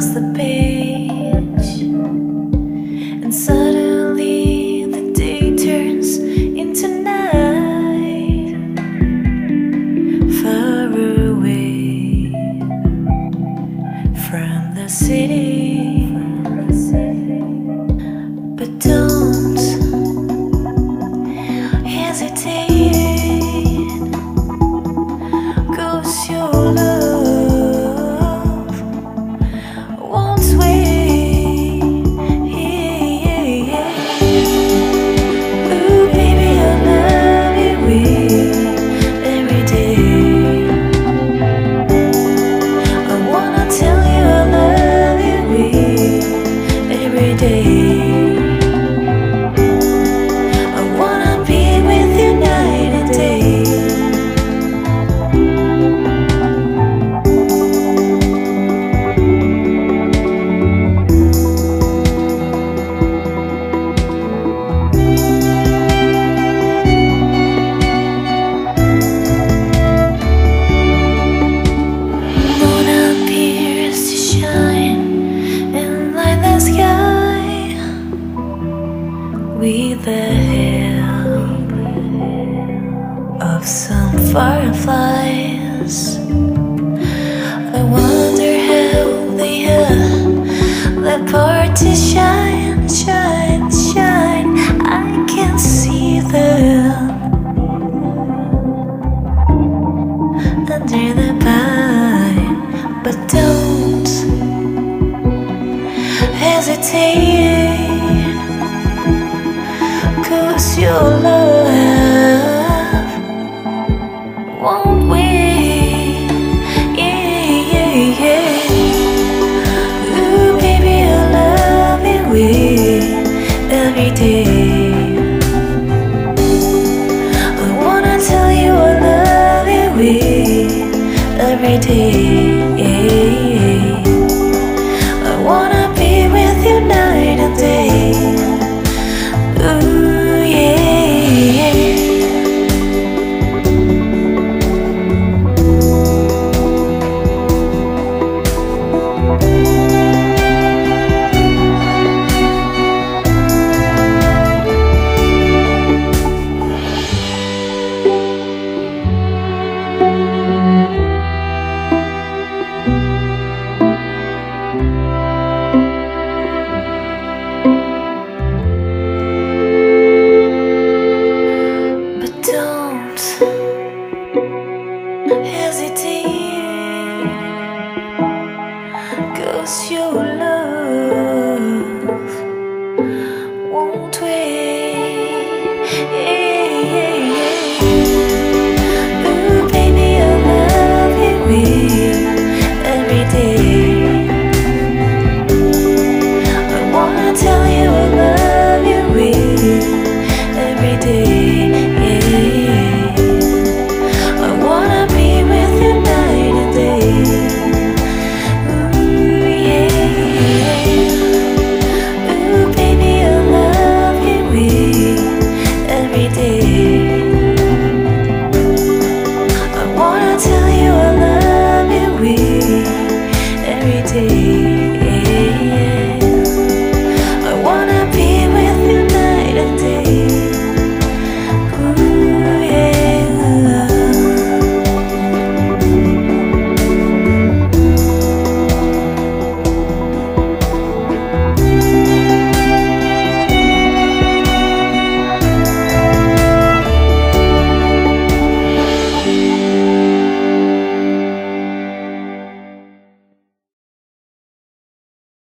across the page. And suddenly with the help of some fireflies. I wonder how they have the power to shine, shine, shine. I can see them under the pine, but don't hesitate, your love, won't we? Ooh, baby, I love every day. I wanna tell you I love every day. I wanna. It